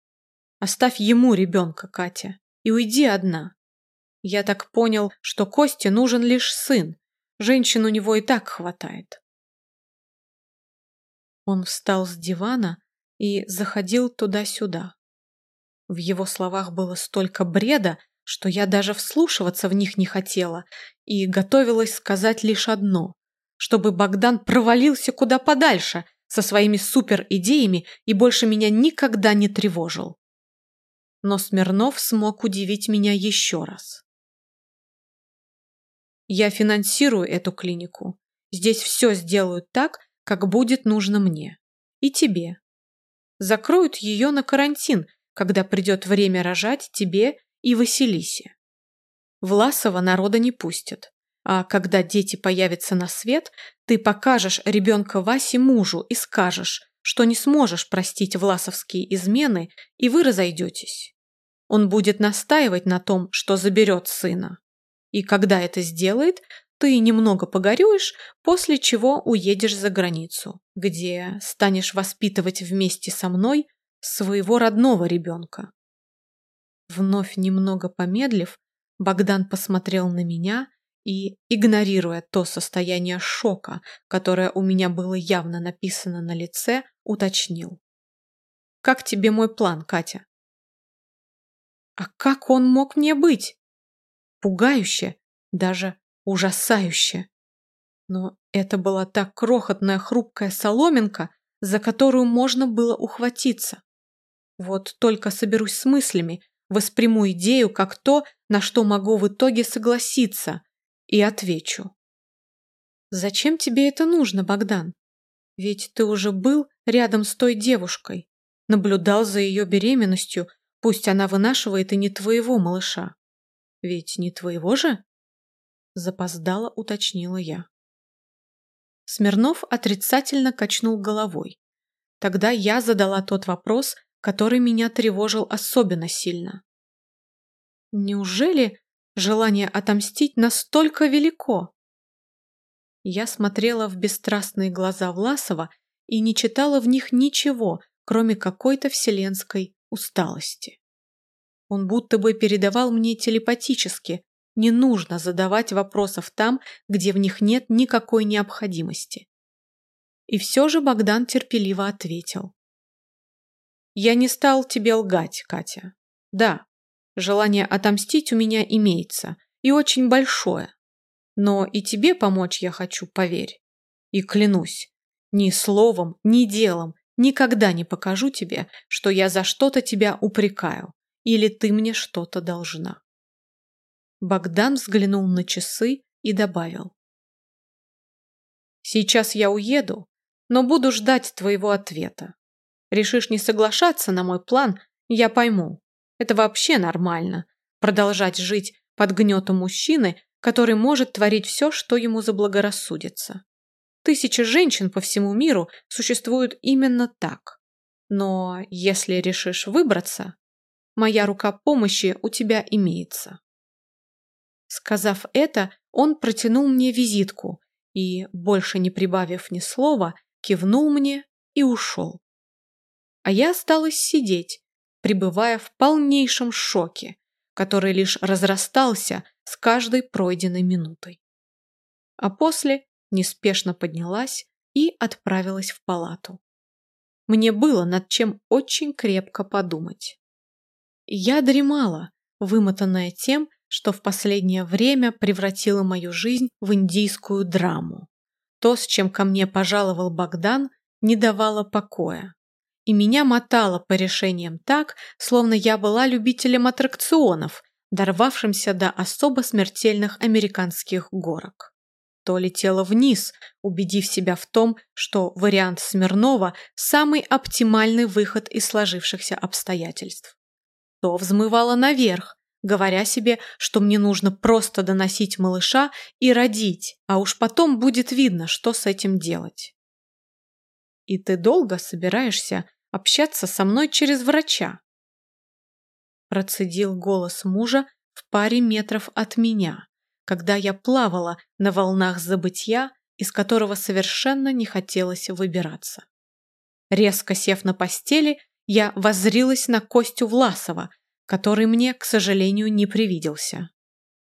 оставь ему ребенка, Катя, и уйди одна. Я так понял, что Косте нужен лишь сын. Женщин у него и так хватает. Он встал с дивана и заходил туда-сюда. В его словах было столько бреда, что я даже вслушиваться в них не хотела и готовилась сказать лишь одно, чтобы Богдан провалился куда подальше со своими супер-идеями и больше меня никогда не тревожил. Но Смирнов смог удивить меня еще раз. Я финансирую эту клинику. Здесь все сделают так, как будет нужно мне. И тебе. Закроют ее на карантин, когда придет время рожать тебе и Василисе. Власова народа не пустят. А когда дети появятся на свет, ты покажешь ребенка Васе мужу и скажешь, что не сможешь простить власовские измены, и вы разойдетесь. Он будет настаивать на том, что заберет сына. И когда это сделает, ты немного погорюешь, после чего уедешь за границу, где станешь воспитывать вместе со мной своего родного ребенка. Вновь немного помедлив, Богдан посмотрел на меня и, игнорируя то состояние шока, которое у меня было явно написано на лице, уточнил. «Как тебе мой план, Катя?» «А как он мог мне быть?» «Пугающе, даже ужасающе». Но это была та крохотная хрупкая соломинка, за которую можно было ухватиться. Вот только соберусь с мыслями, восприму идею как то, на что могу в итоге согласиться, и отвечу. «Зачем тебе это нужно, Богдан? Ведь ты уже был рядом с той девушкой, наблюдал за ее беременностью, пусть она вынашивает и не твоего малыша. Ведь не твоего же?» Запоздало уточнила я. Смирнов отрицательно качнул головой. Тогда я задала тот вопрос, который меня тревожил особенно сильно. Неужели желание отомстить настолько велико? Я смотрела в бесстрастные глаза Власова и не читала в них ничего, кроме какой-то вселенской усталости. Он будто бы передавал мне телепатически, не нужно задавать вопросов там, где в них нет никакой необходимости. И все же Богдан терпеливо ответил. Я не стал тебе лгать, Катя. Да, желание отомстить у меня имеется, и очень большое. Но и тебе помочь я хочу, поверь. И клянусь, ни словом, ни делом никогда не покажу тебе, что я за что-то тебя упрекаю, или ты мне что-то должна. Богдан взглянул на часы и добавил. Сейчас я уеду, но буду ждать твоего ответа. Решишь не соглашаться на мой план, я пойму. Это вообще нормально. Продолжать жить под гнетом мужчины, который может творить все, что ему заблагорассудится. Тысячи женщин по всему миру существуют именно так. Но если решишь выбраться, моя рука помощи у тебя имеется. Сказав это, он протянул мне визитку и, больше не прибавив ни слова, кивнул мне и ушел а я осталась сидеть, пребывая в полнейшем шоке, который лишь разрастался с каждой пройденной минутой. А после неспешно поднялась и отправилась в палату. Мне было над чем очень крепко подумать. Я дремала, вымотанная тем, что в последнее время превратила мою жизнь в индийскую драму. То, с чем ко мне пожаловал Богдан, не давало покоя и меня мотало по решениям так, словно я была любителем аттракционов, дорвавшимся до особо смертельных американских горок. То летела вниз, убедив себя в том, что вариант Смирнова – самый оптимальный выход из сложившихся обстоятельств. То взмывала наверх, говоря себе, что мне нужно просто доносить малыша и родить, а уж потом будет видно, что с этим делать. И ты долго собираешься общаться со мной через врача?» Процедил голос мужа в паре метров от меня, когда я плавала на волнах забытья, из которого совершенно не хотелось выбираться. Резко сев на постели, я воззрилась на Костю Власова, который мне, к сожалению, не привиделся.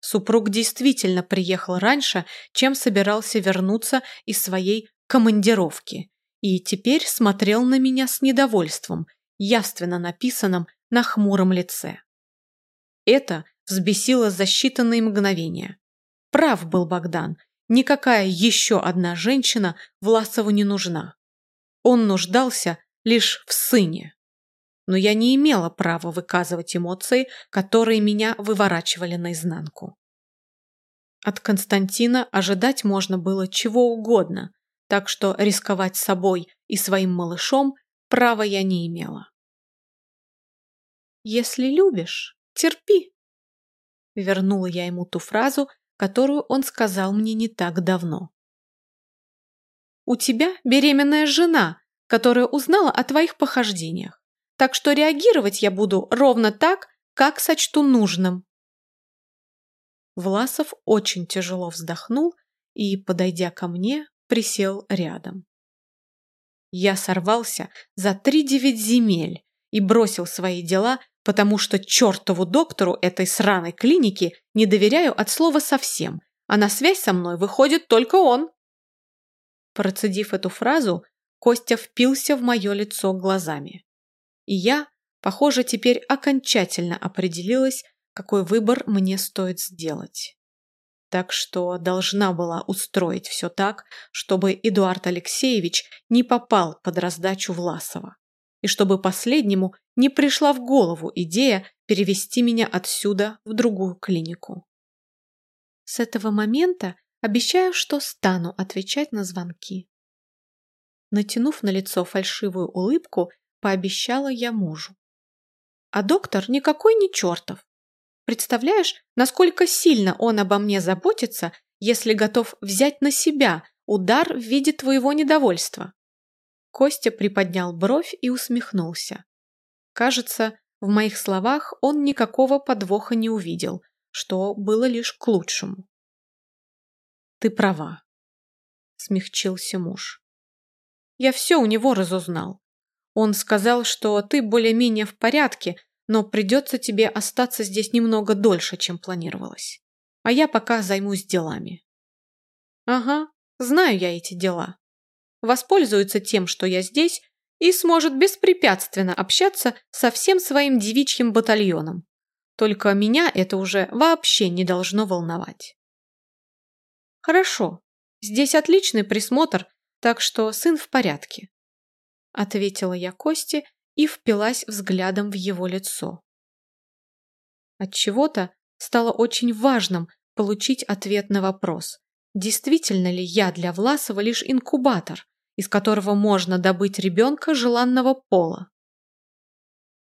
Супруг действительно приехал раньше, чем собирался вернуться из своей командировки, и теперь смотрел на меня с недовольством, явственно написанным на хмуром лице. Это взбесило за считанные мгновения. Прав был Богдан, никакая еще одна женщина Власову не нужна. Он нуждался лишь в сыне. Но я не имела права выказывать эмоции, которые меня выворачивали наизнанку. От Константина ожидать можно было чего угодно, так что рисковать собой и своим малышом права я не имела. «Если любишь, терпи», — вернула я ему ту фразу, которую он сказал мне не так давно. «У тебя беременная жена, которая узнала о твоих похождениях, так что реагировать я буду ровно так, как сочту нужным». Власов очень тяжело вздохнул и, подойдя ко мне, присел рядом. Я сорвался за три девять земель и бросил свои дела потому что чертову доктору этой сраной клиники не доверяю от слова совсем, а на связь со мной выходит только он. Процедив эту фразу, Костя впился в мое лицо глазами. И я, похоже, теперь окончательно определилась, какой выбор мне стоит сделать. Так что должна была устроить все так, чтобы Эдуард Алексеевич не попал под раздачу Власова и чтобы последнему не пришла в голову идея перевести меня отсюда в другую клинику. С этого момента обещаю, что стану отвечать на звонки. Натянув на лицо фальшивую улыбку, пообещала я мужу. А доктор никакой не чертов. Представляешь, насколько сильно он обо мне заботится, если готов взять на себя удар в виде твоего недовольства? Костя приподнял бровь и усмехнулся. Кажется, в моих словах он никакого подвоха не увидел, что было лишь к лучшему. «Ты права», — смягчился муж. «Я все у него разузнал. Он сказал, что ты более-менее в порядке, но придется тебе остаться здесь немного дольше, чем планировалось. А я пока займусь делами». «Ага, знаю я эти дела воспользуется тем, что я здесь, и сможет беспрепятственно общаться со всем своим девичьим батальоном. Только меня это уже вообще не должно волновать. Хорошо, здесь отличный присмотр, так что сын в порядке. Ответила я Косте и впилась взглядом в его лицо. От чего-то стало очень важным получить ответ на вопрос, действительно ли я для Власова лишь инкубатор, из которого можно добыть ребенка желанного пола.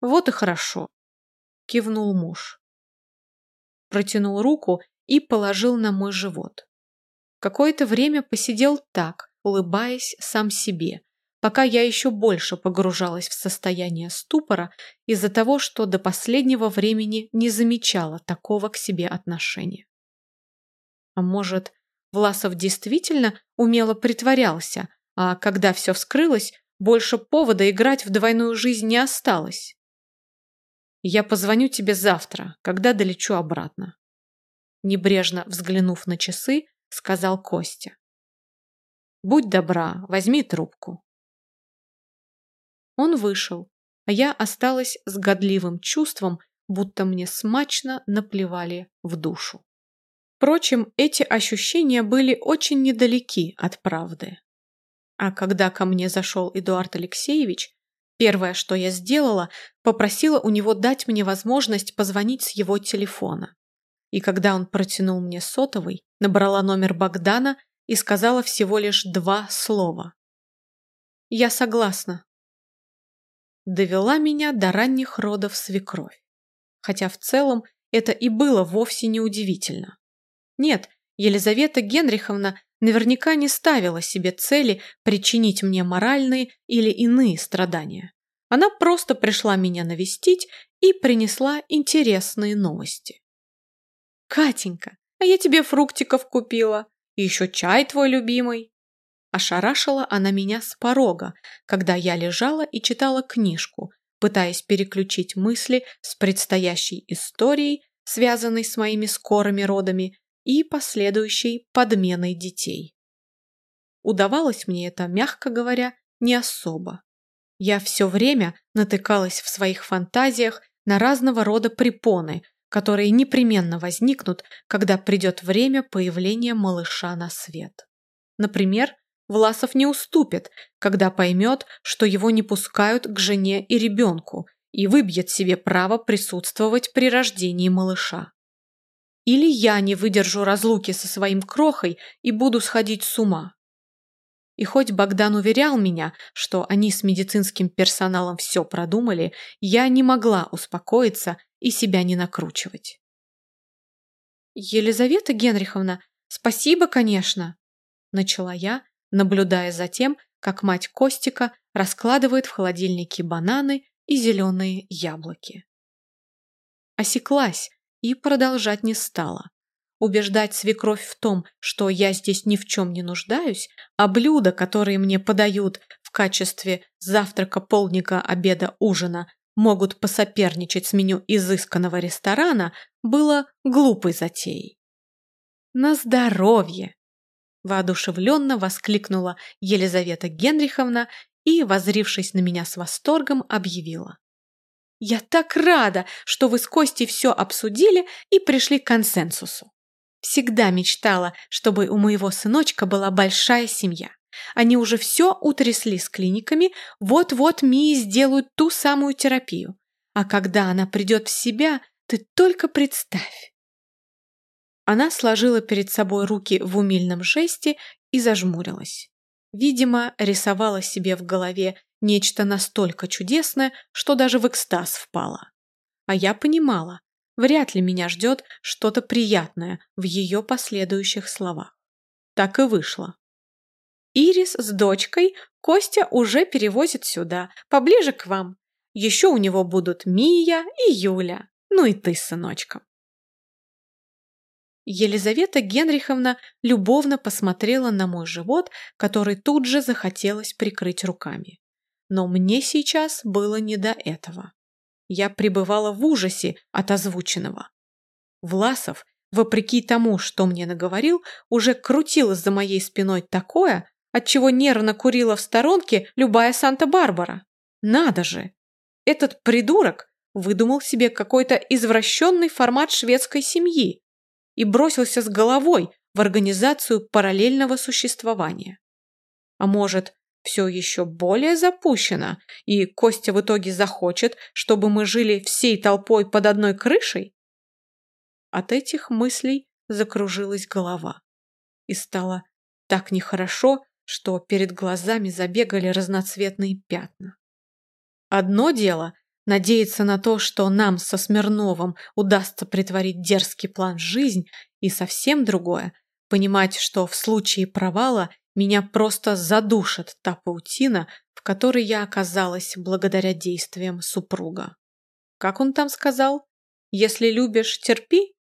Вот и хорошо, кивнул муж. Протянул руку и положил на мой живот. Какое-то время посидел так, улыбаясь сам себе, пока я еще больше погружалась в состояние ступора из-за того, что до последнего времени не замечала такого к себе отношения. А может, Власов действительно умело притворялся, а когда все вскрылось, больше повода играть в двойную жизнь не осталось. Я позвоню тебе завтра, когда долечу обратно. Небрежно взглянув на часы, сказал Костя. Будь добра, возьми трубку. Он вышел, а я осталась с годливым чувством, будто мне смачно наплевали в душу. Впрочем, эти ощущения были очень недалеки от правды. А когда ко мне зашел Эдуард Алексеевич, первое, что я сделала, попросила у него дать мне возможность позвонить с его телефона. И когда он протянул мне сотовый, набрала номер Богдана и сказала всего лишь два слова. «Я согласна». Довела меня до ранних родов свекровь. Хотя в целом это и было вовсе не удивительно. Нет, Елизавета Генриховна наверняка не ставила себе цели причинить мне моральные или иные страдания. Она просто пришла меня навестить и принесла интересные новости. «Катенька, а я тебе фруктиков купила, и еще чай твой любимый». Ошарашила она меня с порога, когда я лежала и читала книжку, пытаясь переключить мысли с предстоящей историей, связанной с моими скорыми родами, и последующей подменой детей. Удавалось мне это, мягко говоря, не особо. Я все время натыкалась в своих фантазиях на разного рода препоны, которые непременно возникнут, когда придет время появления малыша на свет. Например, Власов не уступит, когда поймет, что его не пускают к жене и ребенку, и выбьет себе право присутствовать при рождении малыша. Или я не выдержу разлуки со своим крохой и буду сходить с ума. И хоть Богдан уверял меня, что они с медицинским персоналом все продумали, я не могла успокоиться и себя не накручивать. «Елизавета Генриховна, спасибо, конечно!» Начала я, наблюдая за тем, как мать Костика раскладывает в холодильнике бананы и зеленые яблоки. Осеклась и продолжать не стала убеждать свекровь в том, что я здесь ни в чем не нуждаюсь, а блюда, которые мне подают в качестве завтрака, полника, обеда, ужина, могут посоперничать с меню изысканного ресторана, было глупой затеей. «На здоровье!» – воодушевленно воскликнула Елизавета Генриховна и, возрившись на меня с восторгом, объявила. «Я так рада, что вы с Костей все обсудили и пришли к консенсусу. Всегда мечтала, чтобы у моего сыночка была большая семья. Они уже все утрясли с клиниками, вот-вот Мии сделают ту самую терапию. А когда она придет в себя, ты только представь. Она сложила перед собой руки в умильном жесте и зажмурилась. Видимо, рисовала себе в голове нечто настолько чудесное, что даже в экстаз впала. А я понимала, Вряд ли меня ждет что-то приятное в ее последующих словах. Так и вышло. Ирис с дочкой Костя уже перевозит сюда, поближе к вам. Еще у него будут Мия и Юля, ну и ты с сыночком. Елизавета Генриховна любовно посмотрела на мой живот, который тут же захотелось прикрыть руками. Но мне сейчас было не до этого. Я пребывала в ужасе от озвученного. Власов, вопреки тому, что мне наговорил, уже крутилось за моей спиной такое, от чего нервно курила в сторонке любая Санта-Барбара. Надо же! Этот придурок выдумал себе какой-то извращенный формат шведской семьи и бросился с головой в организацию параллельного существования. А может, все еще более запущено, и Костя в итоге захочет, чтобы мы жили всей толпой под одной крышей? От этих мыслей закружилась голова. И стало так нехорошо, что перед глазами забегали разноцветные пятна. Одно дело – надеяться на то, что нам со Смирновым удастся притворить дерзкий план в жизнь, и совсем другое – понимать, что в случае провала меня просто задушит та паутина, в которой я оказалась благодаря действиям супруга. Как он там сказал? Если любишь, терпи?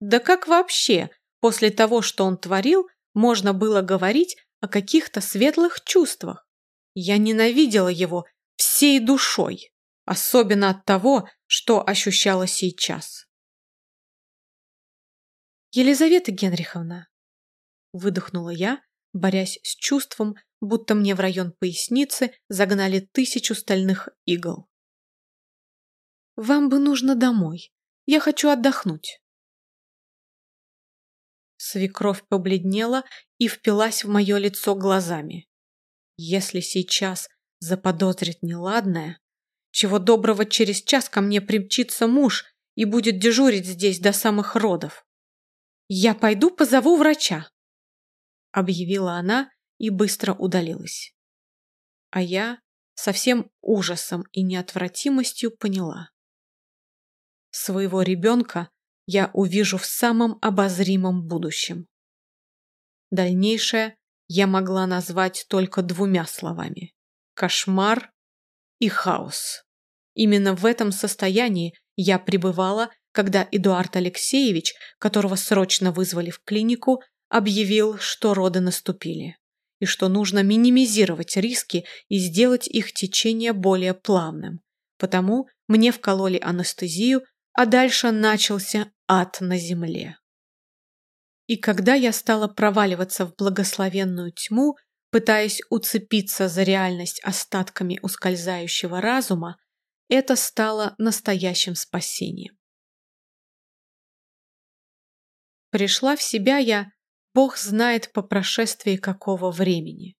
Да как вообще, после того, что он творил, можно было говорить о каких-то светлых чувствах? Я ненавидела его всей душой, особенно от того, что ощущала сейчас. «Елизавета Генриховна», — выдохнула я, борясь с чувством, будто мне в район поясницы загнали тысячу стальных игл. «Вам бы нужно домой. Я хочу отдохнуть». Свекровь побледнела и впилась в мое лицо глазами. Если сейчас заподозрит неладное, чего доброго через час ко мне примчится муж и будет дежурить здесь до самых родов. Я пойду позову врача объявила она и быстро удалилась. А я со всем ужасом и неотвратимостью поняла. Своего ребенка я увижу в самом обозримом будущем. Дальнейшее я могла назвать только двумя словами – кошмар и хаос. Именно в этом состоянии я пребывала, когда Эдуард Алексеевич, которого срочно вызвали в клинику, объявил, что роды наступили и что нужно минимизировать риски и сделать их течение более плавным. Потому мне вкололи анестезию, а дальше начался ад на земле. И когда я стала проваливаться в благословенную тьму, пытаясь уцепиться за реальность остатками ускользающего разума, это стало настоящим спасением. Пришла в себя я, бог знает по прошествии какого времени.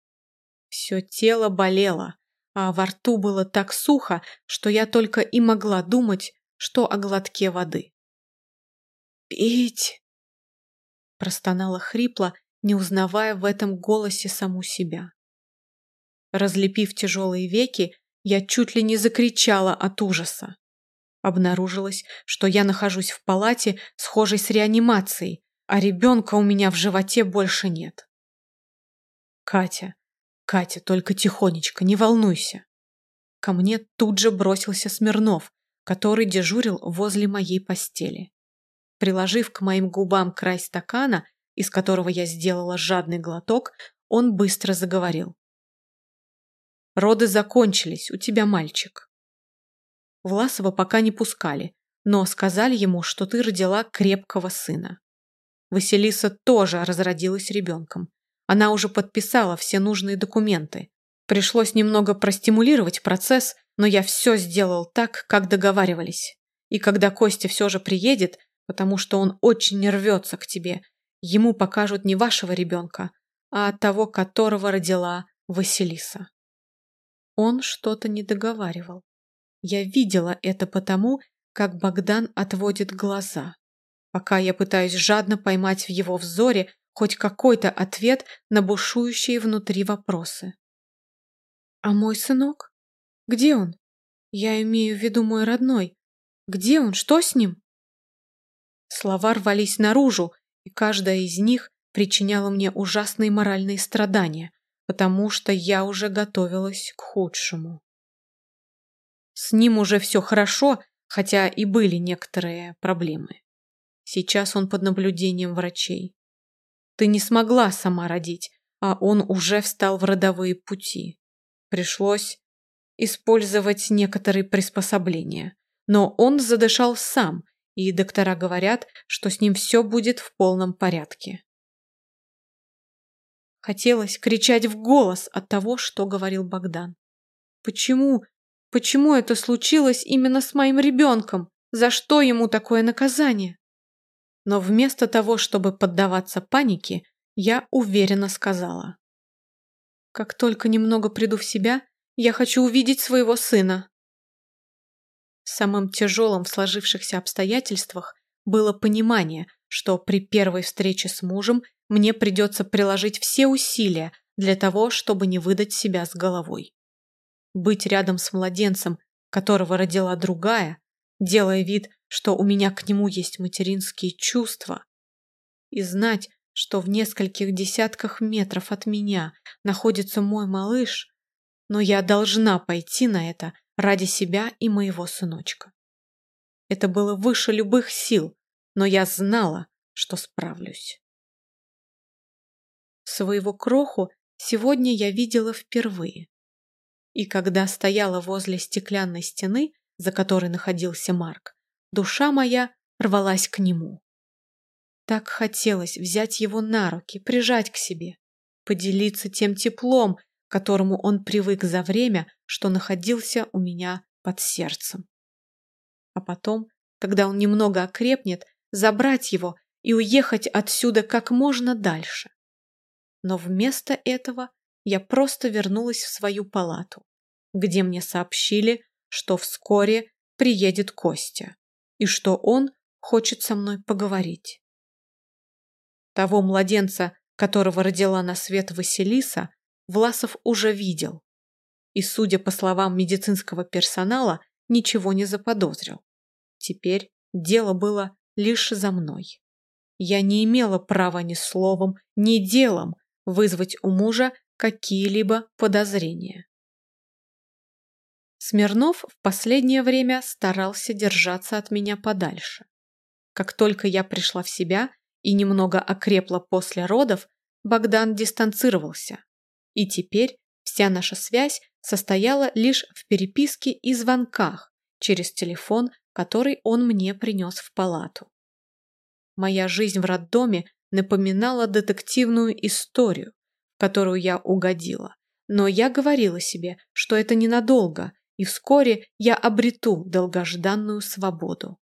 Все тело болело, а во рту было так сухо, что я только и могла думать, что о глотке воды. «Пить!» простонала хрипло, не узнавая в этом голосе саму себя. Разлепив тяжелые веки, я чуть ли не закричала от ужаса. Обнаружилось, что я нахожусь в палате, схожей с реанимацией, а ребенка у меня в животе больше нет. Катя, Катя, только тихонечко, не волнуйся. Ко мне тут же бросился Смирнов, который дежурил возле моей постели. Приложив к моим губам край стакана, из которого я сделала жадный глоток, он быстро заговорил. «Роды закончились, у тебя мальчик». Власова пока не пускали, но сказали ему, что ты родила крепкого сына. Василиса тоже разродилась ребенком. Она уже подписала все нужные документы. Пришлось немного простимулировать процесс, но я все сделал так, как договаривались. И когда Костя все же приедет, потому что он очень не рвется к тебе. Ему покажут не вашего ребенка, а того, которого родила Василиса. Он что-то не договаривал. Я видела это потому, как Богдан отводит глаза, пока я пытаюсь жадно поймать в его взоре хоть какой-то ответ на бушующие внутри вопросы. «А мой сынок? Где он? Я имею в виду мой родной. Где он? Что с ним?» Слова рвались наружу, и каждая из них причиняла мне ужасные моральные страдания, потому что я уже готовилась к худшему. С ним уже все хорошо, хотя и были некоторые проблемы. Сейчас он под наблюдением врачей. Ты не смогла сама родить, а он уже встал в родовые пути. Пришлось использовать некоторые приспособления. Но он задышал сам и доктора говорят, что с ним все будет в полном порядке. Хотелось кричать в голос от того, что говорил Богдан. Почему, почему это случилось именно с моим ребенком? За что ему такое наказание? Но вместо того, чтобы поддаваться панике, я уверенно сказала. Как только немного приду в себя, я хочу увидеть своего сына. Самым тяжелым в сложившихся обстоятельствах было понимание, что при первой встрече с мужем мне придется приложить все усилия для того, чтобы не выдать себя с головой. Быть рядом с младенцем, которого родила другая, делая вид, что у меня к нему есть материнские чувства, и знать, что в нескольких десятках метров от меня находится мой малыш, но я должна пойти на это ради себя и моего сыночка. Это было выше любых сил, но я знала, что справлюсь. Своего кроху сегодня я видела впервые. И когда стояла возле стеклянной стены, за которой находился Марк, душа моя рвалась к нему. Так хотелось взять его на руки, прижать к себе, поделиться тем теплом, к которому он привык за время, что находился у меня под сердцем. А потом, когда он немного окрепнет, забрать его и уехать отсюда как можно дальше. Но вместо этого я просто вернулась в свою палату, где мне сообщили, что вскоре приедет Костя и что он хочет со мной поговорить. Того младенца, которого родила на свет Василиса, Власов уже видел и, судя по словам медицинского персонала, ничего не заподозрил. Теперь дело было лишь за мной. я не имела права ни словом, ни делом вызвать у мужа какие-либо подозрения. Смирнов в последнее время старался держаться от меня подальше. Как только я пришла в себя и немного окрепла после родов, Богдан дистанцировался. И теперь вся наша связь состояла лишь в переписке и звонках через телефон, который он мне принес в палату. Моя жизнь в роддоме напоминала детективную историю, которую я угодила. Но я говорила себе, что это ненадолго, и вскоре я обрету долгожданную свободу.